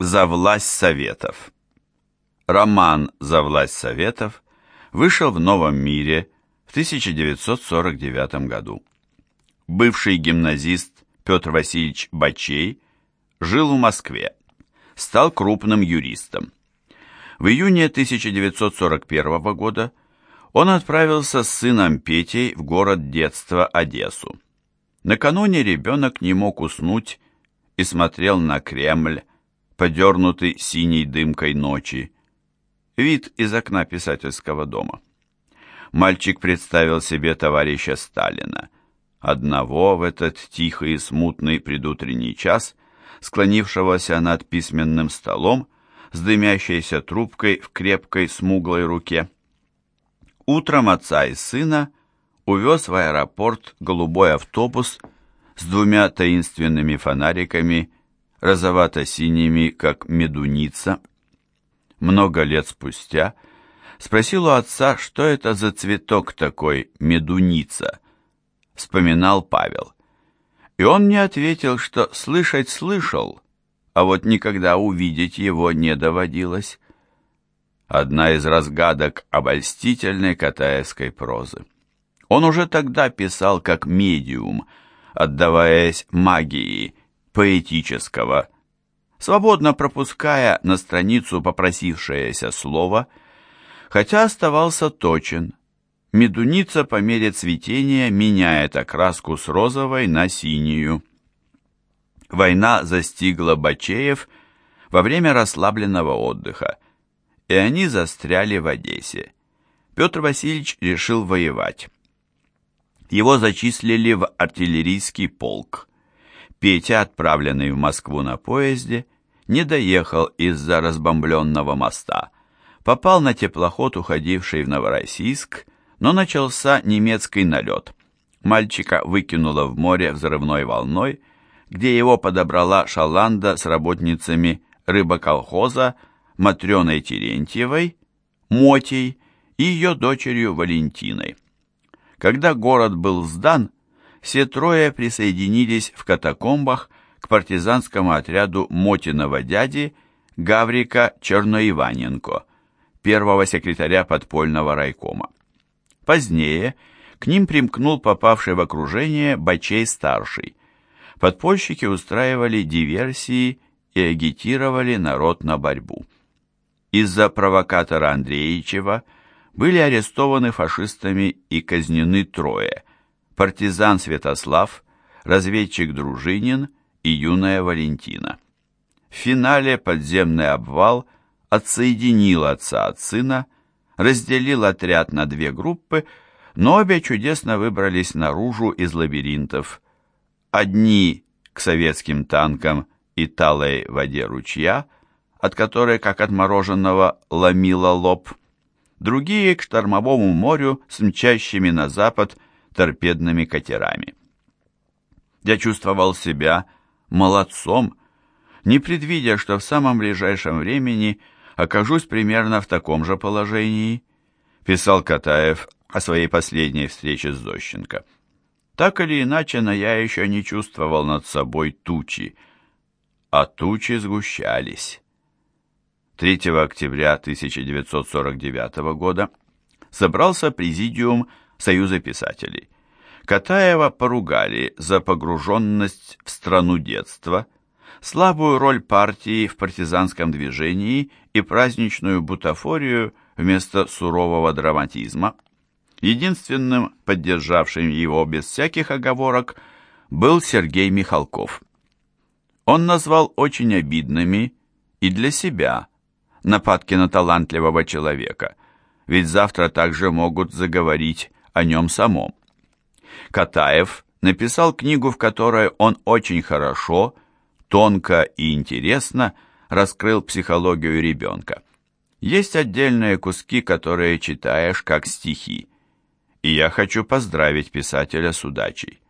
«За власть Советов». Роман «За власть Советов» вышел в «Новом мире» в 1949 году. Бывший гимназист Петр Васильевич Бачей жил в Москве, стал крупным юристом. В июне 1941 года он отправился с сыном Петей в город детства Одессу. Накануне ребенок не мог уснуть и смотрел на Кремль, подернутый синей дымкой ночи. Вид из окна писательского дома. Мальчик представил себе товарища Сталина, одного в этот тихий и смутный предутренний час, склонившегося над письменным столом с дымящейся трубкой в крепкой смуглой руке. Утром отца и сына увез в аэропорт голубой автобус с двумя таинственными фонариками, розовато-синими, как медуница. Много лет спустя спросил у отца, что это за цветок такой, медуница. Вспоминал Павел. И он мне ответил, что слышать слышал, а вот никогда увидеть его не доводилось. Одна из разгадок обольстительной катаевской прозы. Он уже тогда писал как медиум, отдаваясь магии поэтического, свободно пропуская на страницу попросившееся слово, хотя оставался точен. Медуница по мере цветения меняет окраску с розовой на синюю. Война застигла Бачеев во время расслабленного отдыха, и они застряли в Одессе. Петр Васильевич решил воевать. Его зачислили в артиллерийский полк. Петя, отправленный в Москву на поезде, не доехал из-за разбомбленного моста. Попал на теплоход, уходивший в Новороссийск, но начался немецкий налет. Мальчика выкинуло в море взрывной волной, где его подобрала шаланда с работницами рыбоколхоза Матрёной Терентьевой, Мотей и ее дочерью Валентиной. Когда город был сдан, все трое присоединились в катакомбах к партизанскому отряду Мотиного дяди Гаврика Черноиваненко, первого секретаря подпольного райкома. Позднее к ним примкнул попавший в окружение Бачей-старший. Подпольщики устраивали диверсии и агитировали народ на борьбу. Из-за провокатора Андреичева были арестованы фашистами и казнены трое – партизан Святослав, разведчик Дружинин и юная Валентина. В финале подземный обвал отсоединил отца от сына, разделил отряд на две группы, но обе чудесно выбрались наружу из лабиринтов. Одни к советским танкам и талой воде ручья, от которой, как от мороженого, ломило лоб, другие к штормовому морю с мчащими на запад торпедными катерами. Я чувствовал себя молодцом, не предвидя, что в самом ближайшем времени – окажусь примерно в таком же положении, писал Катаев о своей последней встрече с Зощенко. Так или иначе, но я еще не чувствовал над собой тучи, а тучи сгущались. 3 октября 1949 года собрался президиум Союза писателей. Катаева поругали за погруженность в страну детства, слабую роль партии в партизанском движении и праздничную бутафорию вместо сурового драматизма. Единственным поддержавшим его без всяких оговорок был Сергей Михалков. Он назвал очень обидными и для себя нападки на талантливого человека, ведь завтра также могут заговорить о нем самом. Катаев написал книгу, в которой он очень хорошо тонко и интересно раскрыл психологию ребенка. Есть отдельные куски, которые читаешь как стихи. И я хочу поздравить писателя с удачей.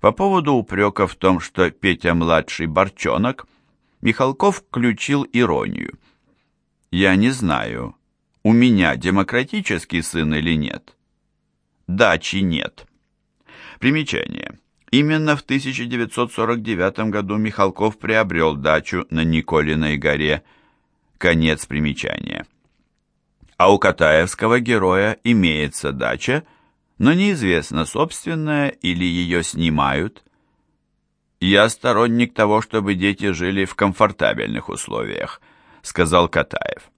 По поводу упрека в том, что Петя-младший борчонок, Михалков включил иронию. Я не знаю, у меня демократический сын или нет. Дачи нет. Примечание. Именно в 1949 году Михалков приобрел дачу на Николиной горе. Конец примечания. А у Катаевского героя имеется дача, но неизвестно, собственная или ее снимают. «Я сторонник того, чтобы дети жили в комфортабельных условиях», сказал Катаев.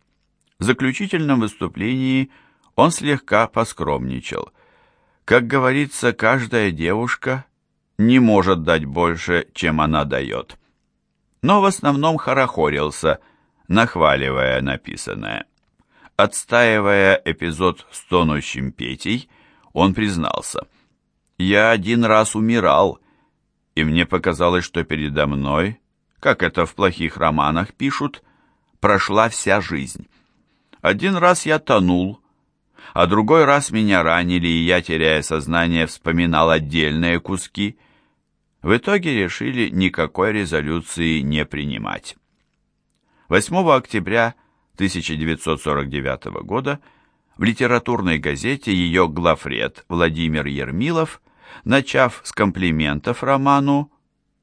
В заключительном выступлении он слегка поскромничал. Как говорится, каждая девушка не может дать больше, чем она дает. Но в основном хорохорился, нахваливая написанное. Отстаивая эпизод с тонущим Петей, он признался. «Я один раз умирал, и мне показалось, что передо мной, как это в плохих романах пишут, прошла вся жизнь. Один раз я тонул, а другой раз меня ранили, и я, теряя сознание, вспоминал отдельные куски. В итоге решили никакой резолюции не принимать. 8 октября 1949 года в литературной газете ее главред Владимир Ермилов, начав с комплиментов роману,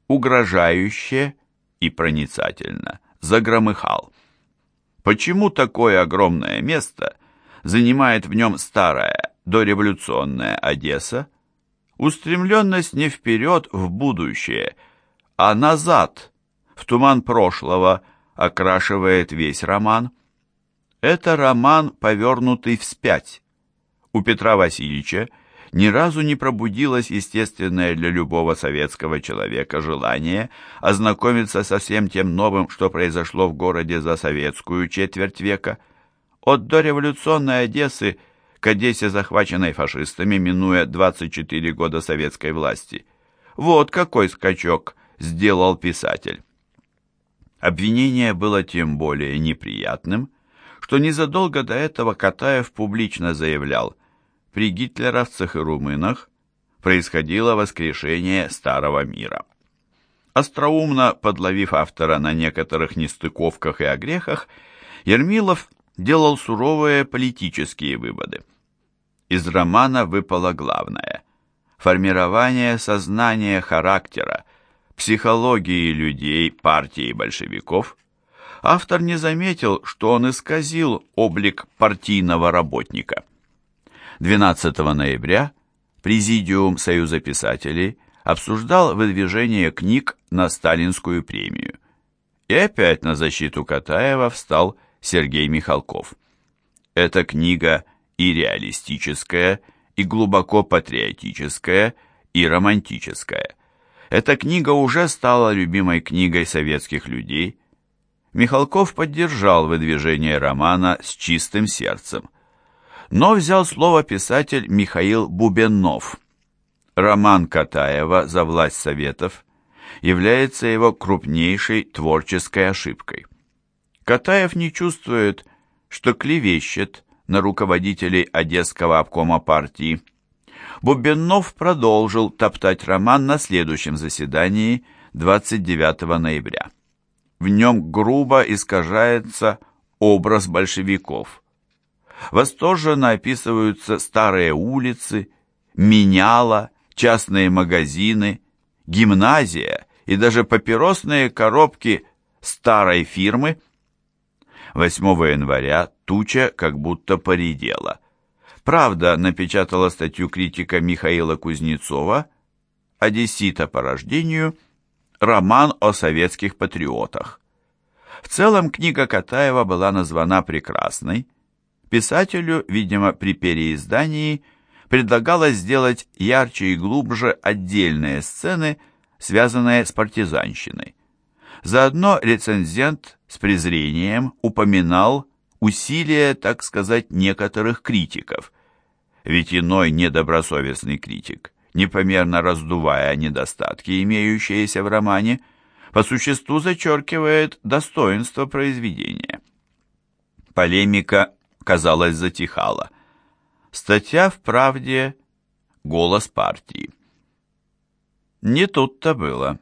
угрожающе и проницательно загромыхал. Почему такое огромное место занимает в нем старая дореволюционная Одесса? Устремленность не вперед в будущее, а назад, в туман прошлого, окрашивает весь роман. Это роман, повернутый вспять. У Петра Васильевича ни разу не пробудилось естественное для любого советского человека желание ознакомиться со всем тем новым, что произошло в городе за советскую четверть века. От дореволюционной Одессы к Одессе, захваченной фашистами, минуя 24 года советской власти. Вот какой скачок сделал писатель. Обвинение было тем более неприятным, что незадолго до этого Катаев публично заявлял, при гитлеровцах и румынах происходило воскрешение старого мира. Остроумно подловив автора на некоторых нестыковках и огрехах, Ермилов делал суровые политические выводы. Из романа выпало главное – формирование сознания характера, психологии людей партии большевиков. Автор не заметил, что он исказил облик партийного работника. 12 ноября Президиум Союза писателей обсуждал выдвижение книг на Сталинскую премию. И опять на защиту Катаева встал Сергей Михалков. Эта книга и реалистическая, и глубоко патриотическая, и романтическая. Эта книга уже стала любимой книгой советских людей. Михалков поддержал выдвижение романа с чистым сердцем – но взял слово писатель Михаил Бубенов. Роман Катаева «За власть Советов» является его крупнейшей творческой ошибкой. Катаев не чувствует, что клевещет на руководителей Одесского обкома партии. Бубенов продолжил топтать роман на следующем заседании 29 ноября. В нем грубо искажается образ большевиков – Восторженно описываются старые улицы, меняла, частные магазины, гимназия и даже папиросные коробки старой фирмы. 8 января туча как будто поредела. «Правда» напечатала статью критика Михаила Кузнецова «Одессита по рождению. Роман о советских патриотах». В целом книга Катаева была названа прекрасной, Писателю, видимо, при переиздании предлагалось сделать ярче и глубже отдельные сцены, связанные с партизанщиной. Заодно рецензент с презрением упоминал усилия, так сказать, некоторых критиков. Ведь иной недобросовестный критик, непомерно раздувая недостатки, имеющиеся в романе, по существу зачеркивает достоинство произведения. Полемика казалось, затихала. Статья в «Правде» — голос партии. Не тут-то было.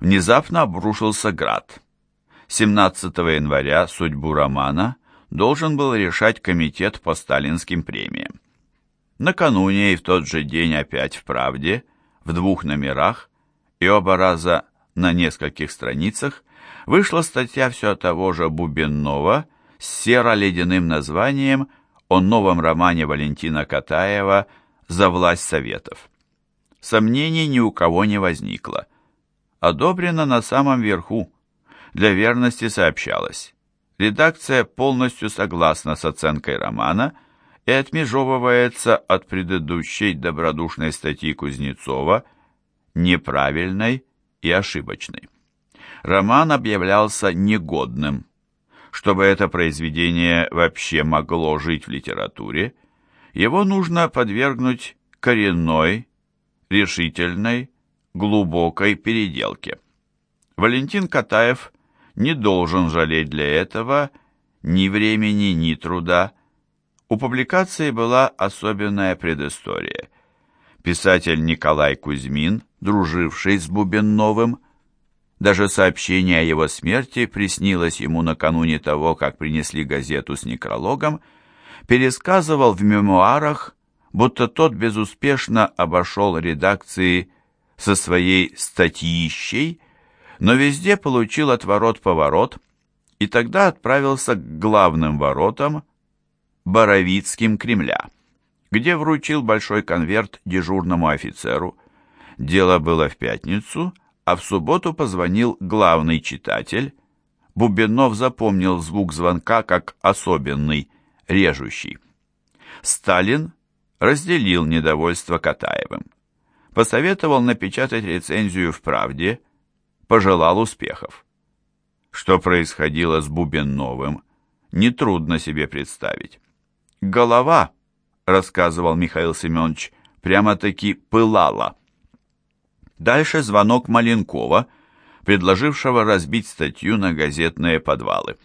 Внезапно обрушился град. 17 января судьбу романа должен был решать комитет по сталинским премиям. Накануне и в тот же день опять в «Правде» в двух номерах и оба раза на нескольких страницах вышла статья все того же Бубеннова с серо-ледяным названием о новом романе Валентина Катаева «За власть Советов». Сомнений ни у кого не возникло. Одобрено на самом верху. Для верности сообщалось. Редакция полностью согласна с оценкой романа и отмежевывается от предыдущей добродушной статьи Кузнецова неправильной и ошибочной. Роман объявлялся негодным. Чтобы это произведение вообще могло жить в литературе, его нужно подвергнуть коренной, решительной, глубокой переделке. Валентин Катаев не должен жалеть для этого ни времени, ни труда. У публикации была особенная предыстория. Писатель Николай Кузьмин, друживший с Бубенновым, даже сообщение о его смерти приснилось ему накануне того, как принесли газету с некрологом, пересказывал в мемуарах, будто тот безуспешно обошел редакции со своей статьищей, но везде получил отворот-поворот и тогда отправился к главным воротам, Боровицким Кремля, где вручил большой конверт дежурному офицеру. Дело было в пятницу, а в субботу позвонил главный читатель. Бубенов запомнил звук звонка как особенный, режущий. Сталин разделил недовольство Катаевым. Посоветовал напечатать рецензию в «Правде», пожелал успехов. Что происходило с Бубенновым, нетрудно себе представить. «Голова», — рассказывал Михаил Семенович, — прямо-таки пылала. Дальше звонок Маленкова, предложившего разбить статью на газетные подвалы.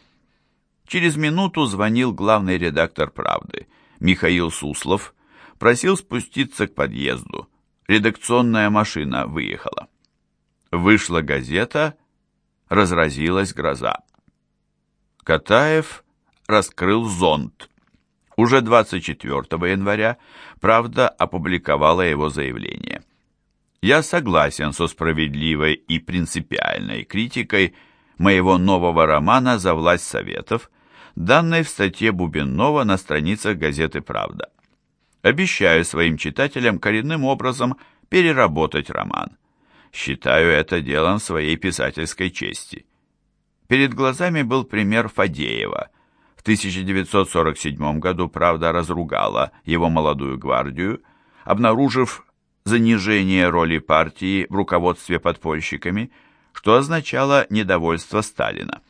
Через минуту звонил главный редактор «Правды» Михаил Суслов, просил спуститься к подъезду. Редакционная машина выехала. Вышла газета, разразилась гроза. Катаев раскрыл зонт. Уже 24 января «Правда» опубликовала его заявление. Я согласен со справедливой и принципиальной критикой моего нового романа «За власть Советов», данной в статье Бубенова на страницах газеты «Правда». Обещаю своим читателям коренным образом переработать роман. Считаю это делом своей писательской чести. Перед глазами был пример Фадеева. В 1947 году «Правда» разругала его молодую гвардию, обнаружив занижение роли партии в руководстве подпольщиками, что означало недовольство Сталина.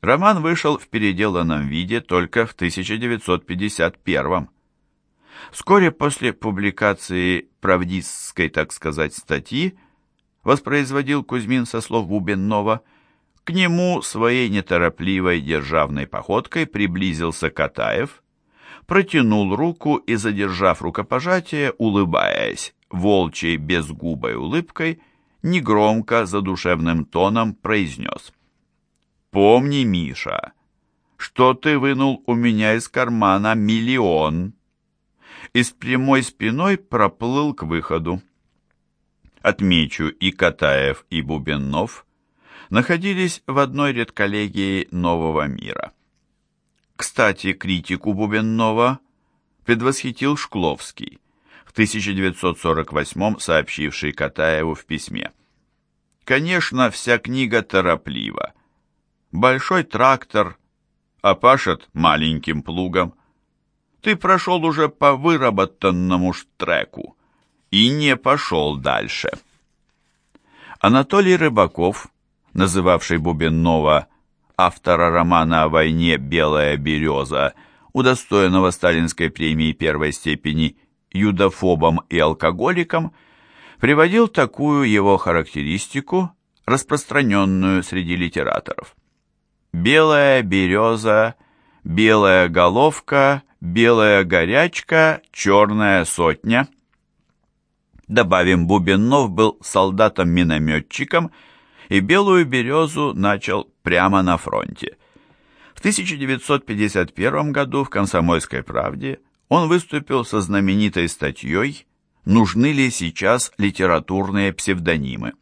Роман вышел в переделанном виде только в 1951 Вскоре после публикации правдистской, так сказать, статьи, воспроизводил Кузьмин со слов Бубеннова, к нему своей неторопливой державной походкой приблизился Катаев, протянул руку и, задержав рукопожатие, улыбаясь, волчьей безгубой улыбкой, негромко, задушевным тоном произнес. «Помни, Миша, что ты вынул у меня из кармана миллион» и с прямой спиной проплыл к выходу. Отмечу, и Катаев, и Бубеннов находились в одной редколлегии «Нового мира». Кстати, критику Бубеннова предвосхитил Шкловский, в 1948 сообщивший Катаеву в письме. Конечно, вся книга тороплива. Большой трактор, а пашет маленьким плугом. Ты прошел уже по выработанному штреку и не пошел дальше. Анатолий Рыбаков, называвший Бубеннова автора романа о войне «Белая береза», удостоенного сталинской премии первой степени юдофобом и алкоголиком, приводил такую его характеристику, распространенную среди литераторов. «Белая береза, белая головка, белая горячка, черная сотня». Добавим, Бубеннов был солдатом-минометчиком и белую березу начал прямо на фронте. В 1951 году в «Комсомольской правде» он выступил со знаменитой статьей нужны ли сейчас литературные псевдонимы.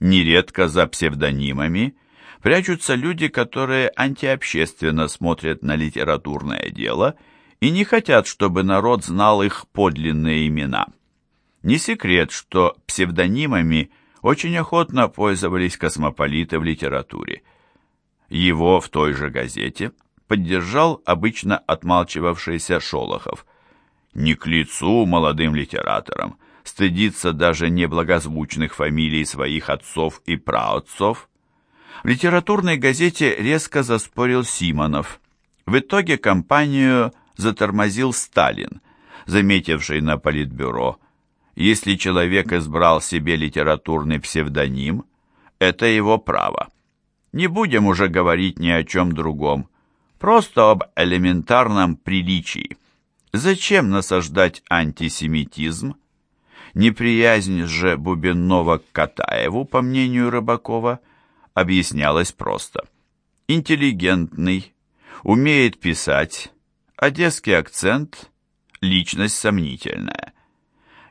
Нередко за псевдонимами прячутся люди, которые антиобщественно смотрят на литературное дело и не хотят, чтобы народ знал их подлинные имена. Не секрет, что псевдонимами очень охотно пользовались космополиты в литературе. Его в той же газете поддержал обычно отмалчивавшийся Шолохов. Не к лицу молодым литераторам стыдиться даже неблагозвучных фамилий своих отцов и праотцов. В литературной газете резко заспорил Симонов. В итоге компанию затормозил Сталин, заметивший на политбюро – если человек избрал себе литературный псевдоним, это его право. Не будем уже говорить ни о чем другом, просто об элементарном приличии. Зачем насаждать антисемитизм? Неприязнь же Бубенного к Катаеву, по мнению Рыбакова, объяснялась просто. Интеллигентный, умеет писать, одесский акцент, личность сомнительная.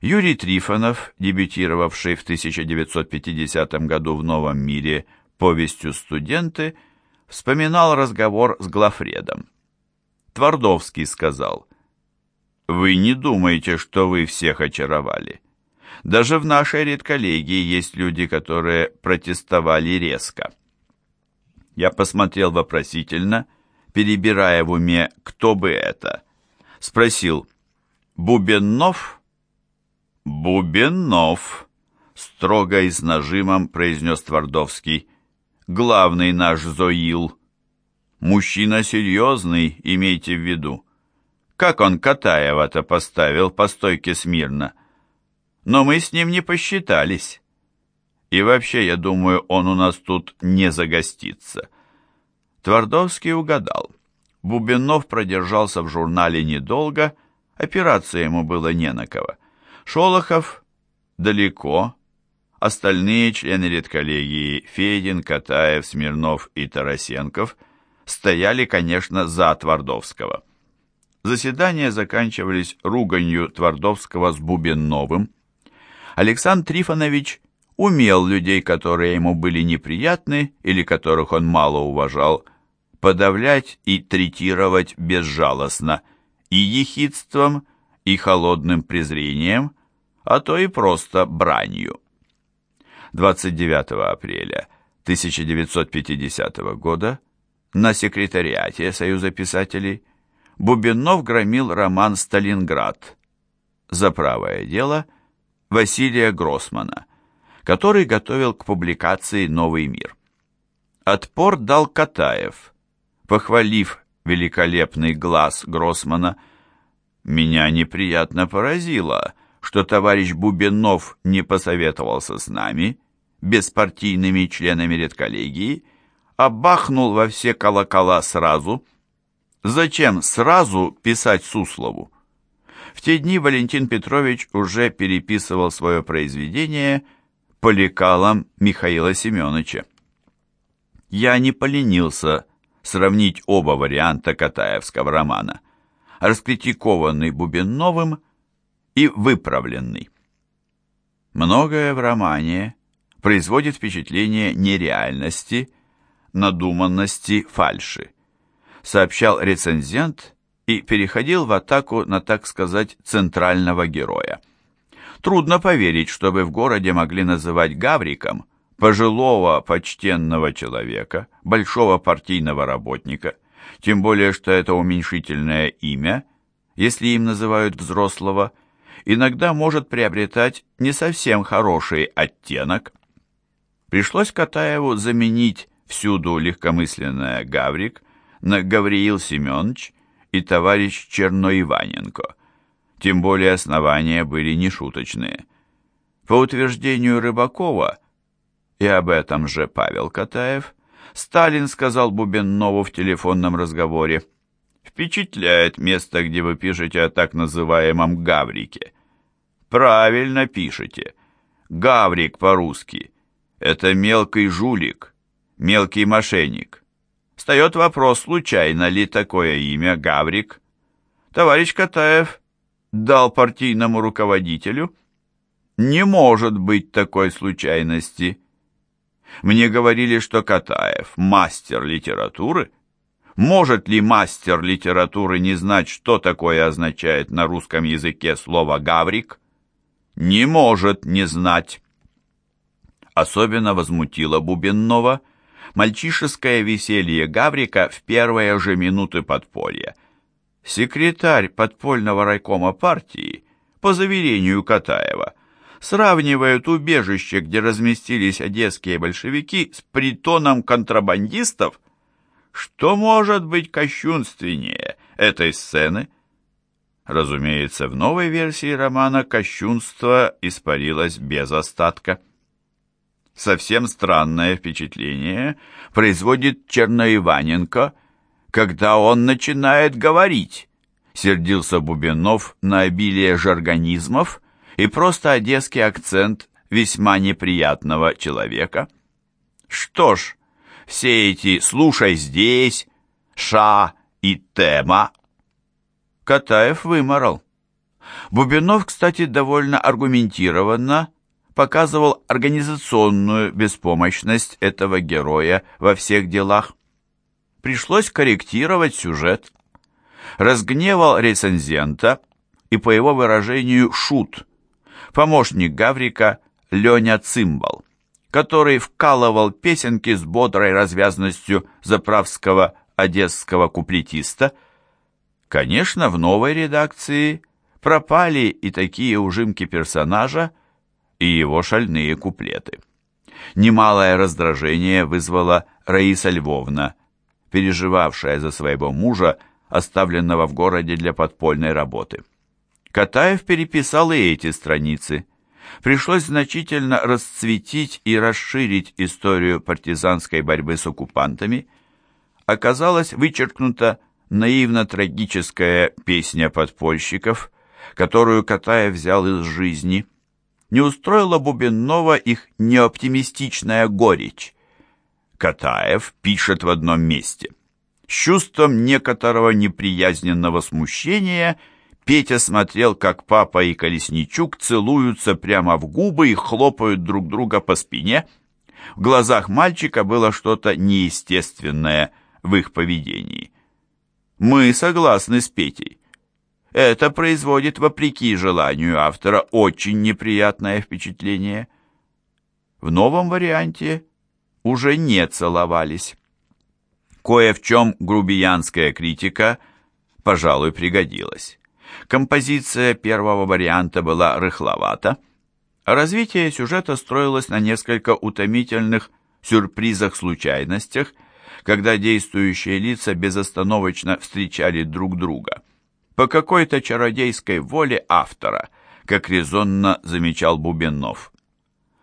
Юрий Трифонов, дебютировавший в 1950 году в «Новом мире» повестью «Студенты», вспоминал разговор с Глафредом. Твардовский сказал, «Вы не думаете, что вы всех очаровали. Даже в нашей редколлегии есть люди, которые протестовали резко». Я посмотрел вопросительно, перебирая в уме, кто бы это. Спросил, «Бубеннов?» «Бубенов», — строго и с нажимом произнес Твардовский, — «главный наш Зоил. Мужчина серьезный, имейте в виду. Как он Катаева-то поставил по стойке смирно? Но мы с ним не посчитались. И вообще, я думаю, он у нас тут не загостится». Твардовский угадал. Бубенов продержался в журнале недолго, опираться ему было не на кого. Шолохов далеко, остальные члены редколлегии Федин, Катаев, Смирнов и Тарасенков стояли, конечно, за Твардовского. Заседания заканчивались руганью Твардовского с Бубенновым. Александр Трифонович умел людей, которые ему были неприятны или которых он мало уважал, подавлять и третировать безжалостно и ехидством, и холодным презрением, а то и просто бранью. 29 апреля 1950 года на секретариате Союза писателей Бубенов громил роман «Сталинград» за правое дело Василия Гроссмана, который готовил к публикации «Новый мир». Отпор дал Катаев, похвалив великолепный глаз Гроссмана. «Меня неприятно поразило», что товарищ Бубенов не посоветовался с нами, беспартийными членами редколлегии, а бахнул во все колокола сразу. Зачем сразу писать Суслову? В те дни Валентин Петрович уже переписывал свое произведение по лекалам Михаила Семеновича. Я не поленился сравнить оба варианта Катаевского романа. Раскритикованный Бубенновым – и выправленный. Многое в романе производит впечатление нереальности, надуманности, фальши, сообщал рецензент и переходил в атаку на, так сказать, центрального героя. Трудно поверить, чтобы в городе могли называть Гавриком пожилого почтенного человека, большого партийного работника, тем более, что это уменьшительное имя, если им называют взрослого, иногда может приобретать не совсем хороший оттенок. Пришлось Катаеву заменить всюду легкомысленное Гаврик на Гавриил Семенович и товарищ Черноиваненко. Тем более основания были нешуточные. По утверждению Рыбакова, и об этом же Павел Катаев, Сталин сказал Бубеннову в телефонном разговоре, «Впечатляет место, где вы пишете о так называемом Гаврике. Правильно пишете. Гаврик по-русски. Это мелкий жулик, мелкий мошенник. Встает вопрос, случайно ли такое имя Гаврик? Товарищ Катаев, дал партийному руководителю? Не может быть такой случайности. Мне говорили, что Катаев – мастер литературы. Может ли мастер литературы не знать, что такое означает на русском языке слово «гаврик»? Не может не знать. Особенно возмутило Бубеннова мальчишеское веселье Гаврика в первые же минуты подполья. Секретарь подпольного райкома партии, по заверению Катаева, сравнивают убежище, где разместились одесские большевики, с притоном контрабандистов? Что может быть кощунственнее этой сцены? Разумеется, в новой версии романа кощунство испарилось без остатка. Совсем странное впечатление производит Черноиваненко, когда он начинает говорить, сердился Бубенов на обилие жаргонизмов и просто одесский акцент весьма неприятного человека. Что ж, все эти «слушай здесь», «ша» и «тема» Катаев выморал. Бубенов, кстати, довольно аргументированно показывал организационную беспомощность этого героя во всех делах. Пришлось корректировать сюжет. Разгневал рецензента и, по его выражению, шут, помощник Гаврика Леня Цимбал, который вкалывал песенки с бодрой развязностью заправского одесского куплетиста. Конечно, в новой редакции пропали и такие ужимки персонажа, и его шальные куплеты. Немалое раздражение вызвала Раиса Львовна, переживавшая за своего мужа, оставленного в городе для подпольной работы. Катаев переписал и эти страницы. Пришлось значительно расцветить и расширить историю партизанской борьбы с оккупантами. Оказалось вычеркнута наивно-трагическая песня подпольщиков, которую Катаев взял из жизни – не устроила Бубенова их неоптимистичная горечь. Катаев пишет в одном месте. С чувством некоторого неприязненного смущения Петя смотрел, как папа и Колесничук целуются прямо в губы и хлопают друг друга по спине. В глазах мальчика было что-то неестественное в их поведении. Мы согласны с Петей. Это производит, вопреки желанию автора, очень неприятное впечатление. В новом варианте уже не целовались. Кое в чем грубиянская критика, пожалуй, пригодилась. Композиция первого варианта была рыхловата, а развитие сюжета строилось на несколько утомительных сюрпризах-случайностях, когда действующие лица безостановочно встречали друг друга – по какой-то чародейской воле автора, как резонно замечал Бубенов.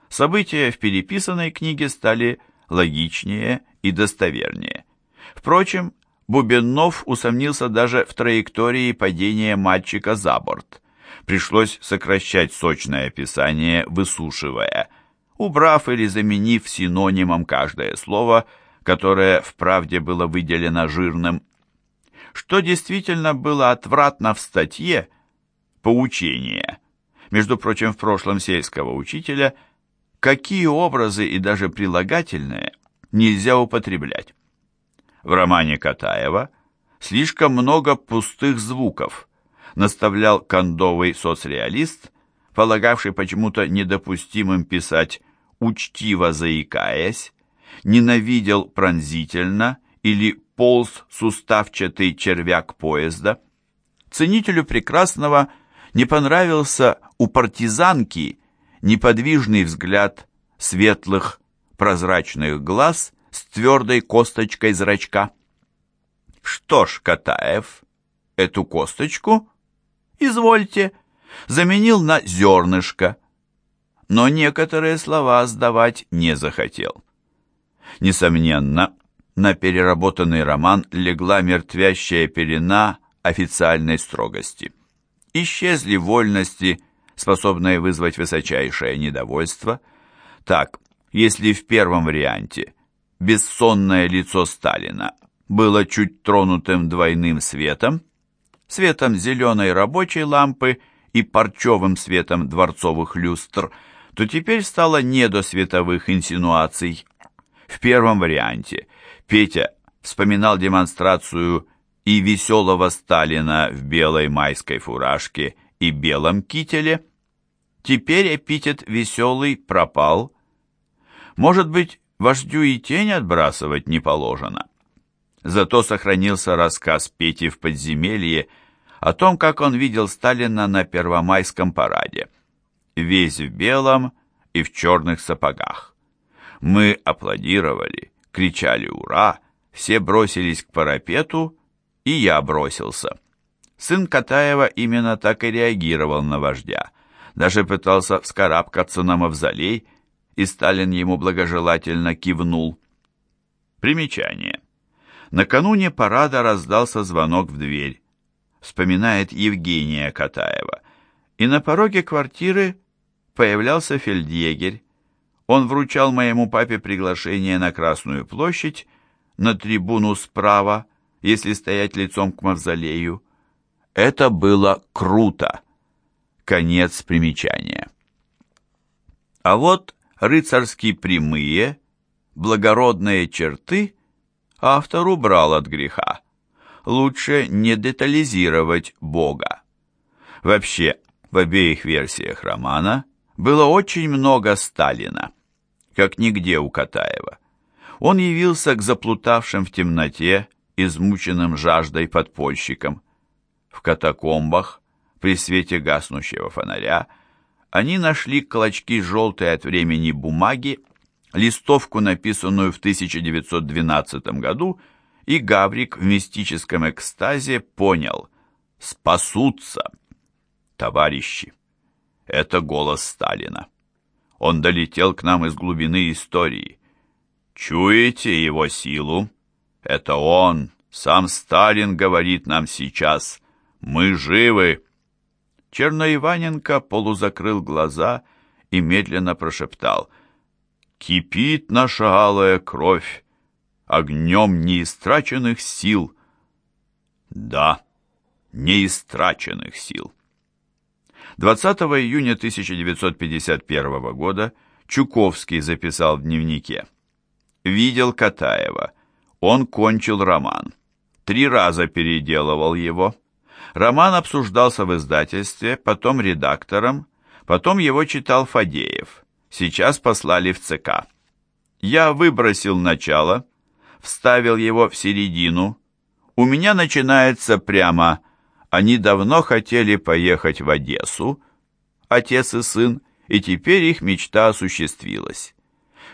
События в переписанной книге стали логичнее и достовернее. Впрочем, Бубенов усомнился даже в траектории падения мальчика за борт. Пришлось сокращать сочное описание, высушивая, убрав или заменив синонимом каждое слово, которое вправде было выделено жирным что действительно было отвратно в статье «Поучение», между прочим, в прошлом сельского учителя, какие образы и даже прилагательные нельзя употреблять. В романе Катаева слишком много пустых звуков, наставлял кондовый соцреалист, полагавший почему-то недопустимым писать «учтиво заикаясь», ненавидел пронзительно или полз суставчатый червяк поезда. Ценителю прекрасного не понравился у партизанки неподвижный взгляд светлых прозрачных глаз с твердой косточкой зрачка. Что ж, Катаев, эту косточку, извольте, заменил на зернышко, но некоторые слова сдавать не захотел. Несомненно, на переработанный роман легла мертвящая пелена официальной строгости. Исчезли вольности, способные вызвать высочайшее недовольство. Так, если в первом варианте бессонное лицо Сталина было чуть тронутым двойным светом, светом зеленой рабочей лампы и парчевым светом дворцовых люстр, то теперь стало не до световых инсинуаций. В первом варианте Петя вспоминал демонстрацию и веселого Сталина в белой майской фуражке и белом кителе. Теперь эпитет «веселый» пропал. Может быть, вождю и тень отбрасывать не положено. Зато сохранился рассказ Пети в подземелье о том, как он видел Сталина на Первомайском параде. Весь в белом и в черных сапогах. Мы аплодировали, кричали «Ура!», все бросились к парапету, и я бросился. Сын Катаева именно так и реагировал на вождя. Даже пытался вскарабкаться на мавзолей, и Сталин ему благожелательно кивнул. Примечание. Накануне парада раздался звонок в дверь, вспоминает Евгения Катаева, и на пороге квартиры появлялся фельдъегерь. Он вручал моему папе приглашение на Красную площадь, на трибуну справа, если стоять лицом к мавзолею. Это было круто. Конец примечания. А вот рыцарские прямые, благородные черты автор убрал от греха. Лучше не детализировать Бога. Вообще, в обеих версиях романа было очень много Сталина, как нигде у Катаева. Он явился к заплутавшим в темноте, измученным жаждой подпольщикам. В катакомбах, при свете гаснущего фонаря, они нашли клочки желтой от времени бумаги листовку, написанную в 1912 году, и Гаврик в мистическом экстазе понял – спасутся. Товарищи, это голос Сталина. Он долетел к нам из глубины истории. Чуете его силу? Это он, сам Сталин говорит нам сейчас. Мы живы. Черноиваненко полузакрыл глаза и медленно прошептал – Кипит наша алая кровь, огнем неистраченных сил. Да, неистраченных сил. 20 июня 1951 года Чуковский записал в дневнике. Видел Катаева. Он кончил роман. Три раза переделывал его. Роман обсуждался в издательстве, потом редактором, потом его читал Фадеев. Сейчас послали в ЦК. Я выбросил начало, вставил его в середину. У меня начинается прямо «Они давно хотели поехать в Одессу», отец и сын, и теперь их мечта осуществилась.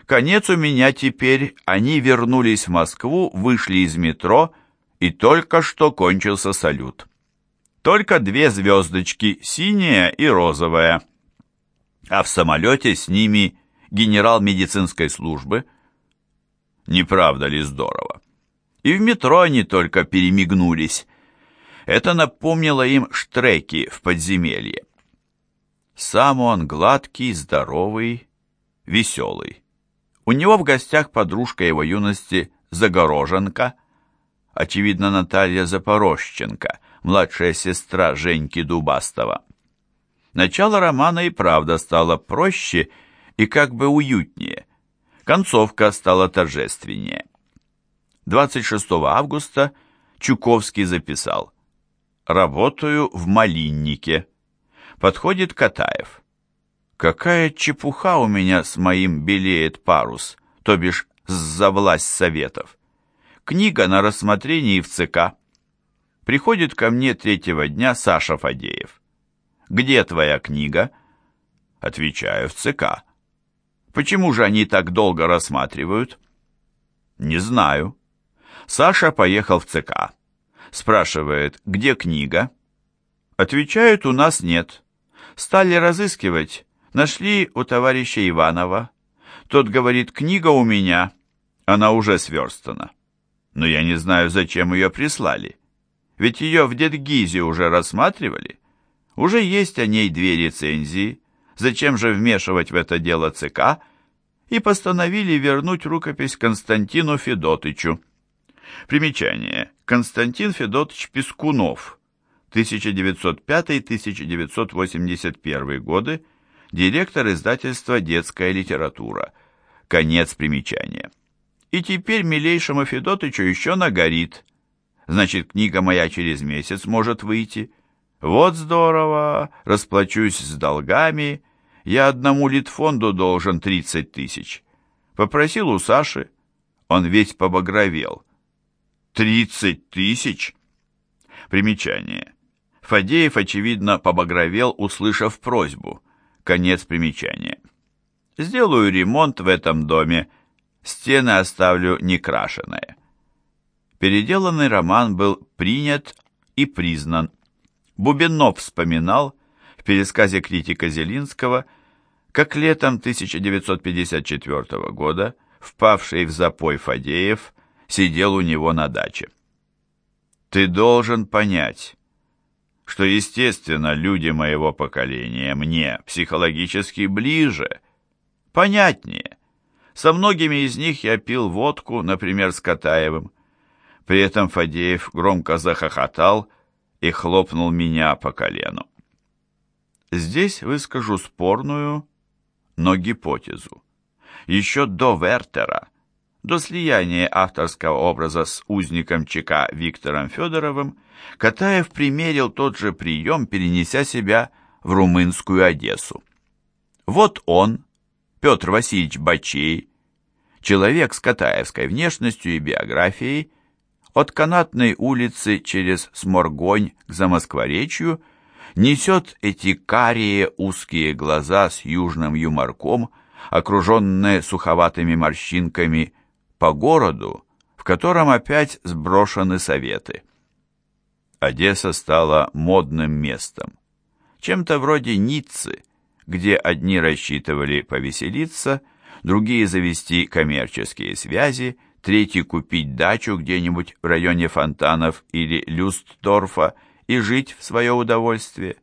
Конец у меня теперь, они вернулись в Москву, вышли из метро, и только что кончился салют. Только две звездочки, синяя и розовая а в самолете с ними генерал медицинской службы. Не правда ли здорово? И в метро они только перемигнулись. Это напомнило им штреки в подземелье. Сам он гладкий, здоровый, веселый. У него в гостях подружка его юности Загороженка, очевидно, Наталья Запорожченко, младшая сестра Женьки Дубастова. Начало романа и правда стало проще и как бы уютнее. Концовка стала торжественнее. 26 августа Чуковский записал «Работаю в малиннике». Подходит Катаев. «Какая чепуха у меня с моим белеет парус, то бишь за власть советов. Книга на рассмотрении в ЦК. Приходит ко мне третьего дня Саша Фадеев. «Где твоя книга?» Отвечаю, в ЦК. «Почему же они так долго рассматривают?» «Не знаю». Саша поехал в ЦК. Спрашивает, где книга? Отвечают, у нас нет. Стали разыскивать. Нашли у товарища Иванова. Тот говорит, книга у меня. Она уже сверстана. Но я не знаю, зачем ее прислали. Ведь ее в Дедгизе уже рассматривали. Уже есть о ней две рецензии, зачем же вмешивать в это дело ЦК, и постановили вернуть рукопись Константину Федотычу. Примечание. Константин Федотович Пескунов, 1905-1981 годы, директор издательства «Детская литература». Конец примечания. И теперь милейшему Федотычу еще нагорит. Значит, книга моя через месяц может выйти. Вот здорово, расплачусь с долгами. Я одному Литфонду должен 30 тысяч. Попросил у Саши. Он весь побагровел. «Тридцать тысяч?» Примечание. Фадеев, очевидно, побагровел, услышав просьбу. Конец примечания. «Сделаю ремонт в этом доме. Стены оставлю некрашенные». Переделанный роман был принят и признан. Бубенов вспоминал в пересказе критика Зелинского, как летом 1954 года впавший в запой Фадеев сидел у него на даче. Ты должен понять, что, естественно, люди моего поколения мне психологически ближе, понятнее. Со многими из них я пил водку, например, с Катаевым. При этом Фадеев громко захохотал и хлопнул меня по колену. Здесь выскажу спорную, но гипотезу. Еще до Вертера до слияния авторского образа с узником ЧК Виктором Федоровым, Катаев примерил тот же прием, перенеся себя в румынскую Одессу. Вот он, Петр Васильевич Бачей, человек с катаевской внешностью и биографией, от канатной улицы через Сморгонь к Замоскворечью несет эти карие узкие глаза с южным юморком, окруженные суховатыми морщинками по городу, в котором опять сброшены советы. Одесса стала модным местом, чем-то вроде Ниццы, где одни рассчитывали повеселиться, другие завести коммерческие связи, третьи купить дачу где-нибудь в районе Фонтанов или Люстдорфа и жить в свое удовольствие.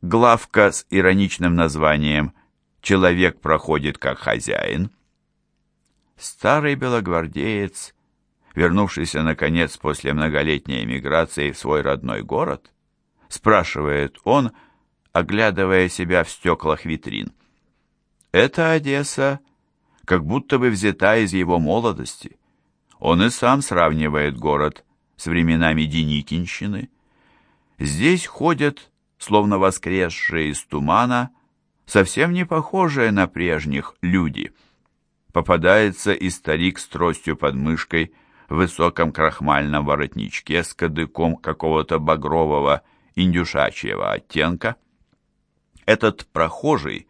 Главка с ироничным названием «Человек проходит как хозяин» Старый белогвардеец, вернувшийся, наконец, после многолетней эмиграции в свой родной город, спрашивает он, оглядывая себя в стеклах витрин. Это Одесса как будто бы взята из его молодости. Он и сам сравнивает город с временами Деникинщины. Здесь ходят, словно воскресшие из тумана, совсем не похожие на прежних люди — попадается и старик с тростью под мышкой в высоком крахмальном воротничке с кадыком какого-то багрового индюшачьего оттенка. Этот прохожий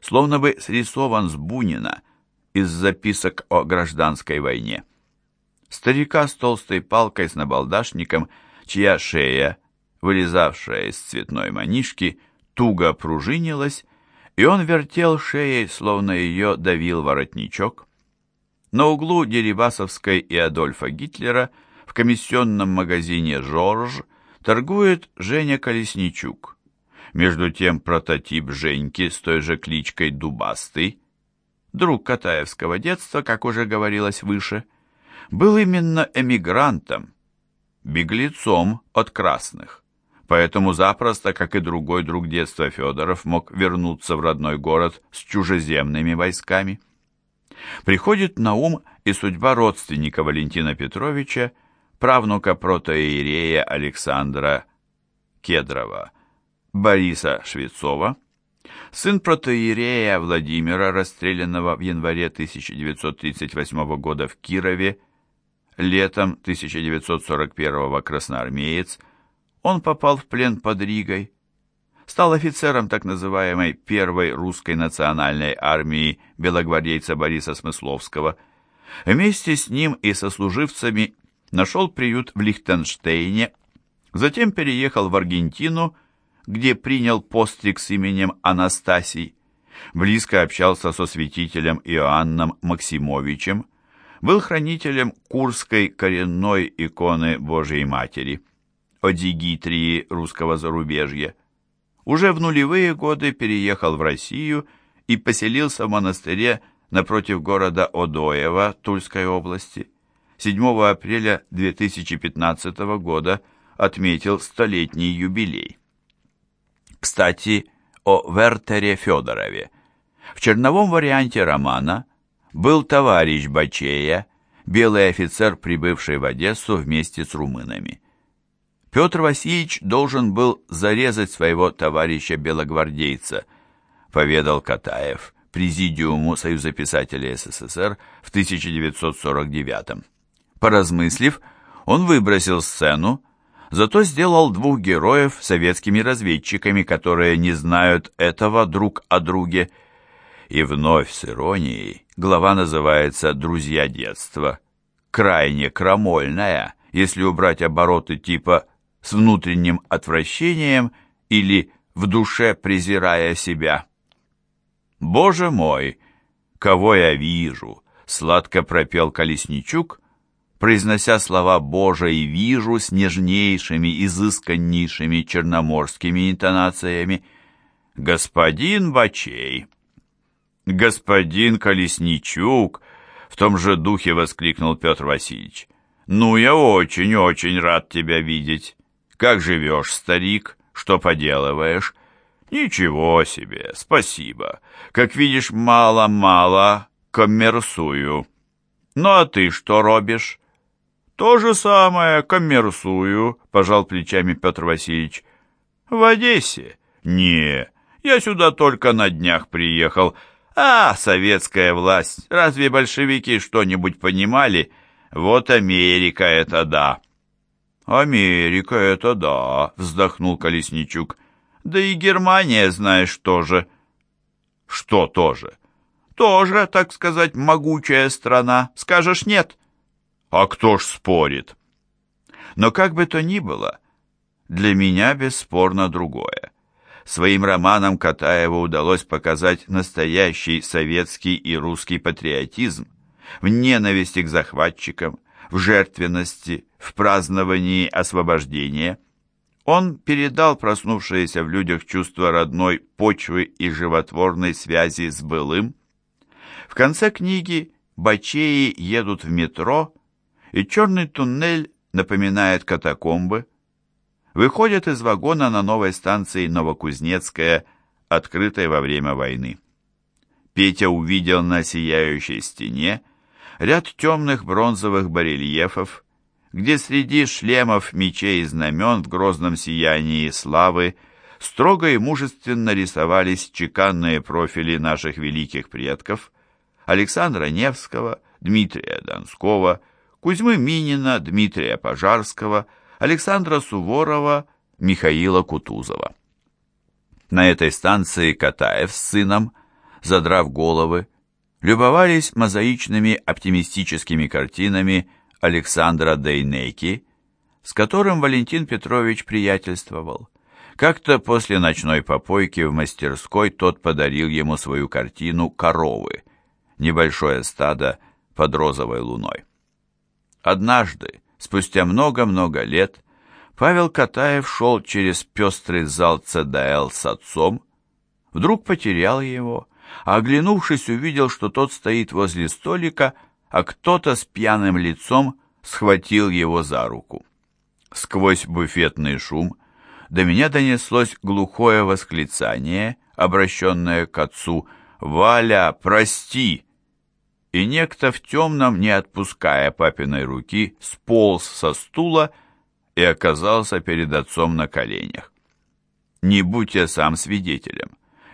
словно бы срисован с Бунина из записок о гражданской войне. Старика с толстой палкой с набалдашником, чья шея, вылезавшая из цветной манишки, туго пружинилась и он вертел шеей, словно ее давил воротничок. На углу Дерибасовской и Адольфа Гитлера в комиссионном магазине «Жорж» торгует Женя Колесничук. Между тем прототип Женьки с той же кличкой Дубастый, друг Катаевского детства, как уже говорилось выше, был именно эмигрантом, беглецом от красных поэтому запросто, как и другой друг детства Федоров, мог вернуться в родной город с чужеземными войсками. Приходит на ум и судьба родственника Валентина Петровича, правнука протоиерея Александра Кедрова, Бориса Швецова, сын протоиерея Владимира, расстрелянного в январе 1938 года в Кирове, летом 1941 красноармеец, он попал в плен под Ригой, стал офицером так называемой первой русской национальной армии белогвардейца Бориса Смысловского. Вместе с ним и сослуживцами нашел приют в Лихтенштейне, затем переехал в Аргентину, где принял постриг с именем Анастасий, близко общался со святителем Иоанном Максимовичем, был хранителем Курской коренной иконы Божией Матери о дигитрии русского зарубежья. Уже в нулевые годы переехал в Россию и поселился в монастыре напротив города Одоева Тульской области. 7 апреля 2015 года отметил столетний юбилей. Кстати, о Вертере Федорове. В черновом варианте романа был товарищ Бачея, белый офицер, прибывший в Одессу вместе с румынами. Петр Васильевич должен был зарезать своего товарища-белогвардейца, поведал Катаев Президиуму Союза писателей СССР в 1949 Поразмыслив, он выбросил сцену, зато сделал двух героев советскими разведчиками, которые не знают этого друг о друге. И вновь с иронией глава называется «Друзья детства». Крайне крамольная, если убрать обороты типа «с внутренним отвращением» или «в душе презирая себя». «Боже мой, кого я вижу!» — сладко пропел Колесничук, произнося слова «Боже» и «вижу» с нежнейшими, изысканнейшими черноморскими интонациями. «Господин Бачей!» «Господин Колесничук!» — в том же духе воскликнул Петр Васильевич. «Ну, я очень-очень рад тебя видеть. Как живешь, старик? Что поделываешь?» «Ничего себе, спасибо. Как видишь, мало-мало коммерсую. Ну, а ты что робишь?» «То же самое, коммерсую», — пожал плечами Петр Васильевич. «В Одессе?» «Не, я сюда только на днях приехал. А, советская власть, разве большевики что-нибудь понимали? Вот Америка это да». «Америка это да», — вздохнул Колесничук. «Да и Германия, знаешь, тоже». «Что тоже?» «Тоже, так сказать, могучая страна. Скажешь нет?» А кто ж спорит? Но как бы то ни было, для меня бесспорно другое. Своим романом Катаеву удалось показать настоящий советский и русский патриотизм в ненависти к захватчикам, в жертвенности, в праздновании освобождения. Он передал проснувшееся в людях чувство родной почвы и животворной связи с былым. В конце книги бачеи едут в метро и черный туннель напоминает катакомбы. Выходят из вагона на новой станции Новокузнецкая, открытой во время войны. Петя увидел на сияющей стене ряд темных бронзовых барельефов, где среди шлемов, мечей и знамен в грозном сиянии славы строго и мужественно рисовались чеканные профили наших великих предков Александра Невского, Дмитрия Донского, Кузьмы Минина, Дмитрия Пожарского, Александра Суворова, Михаила Кутузова. На этой станции Катаев с сыном, задрав головы, любовались мозаичными оптимистическими картинами Александра Дейнеки, с которым Валентин Петрович приятельствовал. Как-то после ночной попойки в мастерской тот подарил ему свою картину «Коровы», небольшое стадо под розовой луной. Однажды, спустя много-много лет, Павел Катаев шел через пестрый зал ЦДЛ с отцом, вдруг потерял его, а оглянувшись, увидел, что тот стоит возле столика, а кто-то с пьяным лицом схватил его за руку. Сквозь буфетный шум до меня донеслось глухое восклицание, обращенное к отцу «Валя, прости!» И некто в темном, не отпуская папиной руки, сполз со стула и оказался перед отцом на коленях. Не будь я сам свидетелем,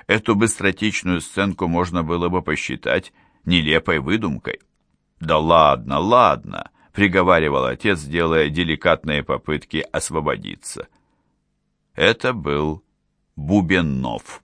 эту быстротечную сценку можно было бы посчитать нелепой выдумкой. «Да ладно, ладно», — приговаривал отец, делая деликатные попытки освободиться. Это был Бубеннов.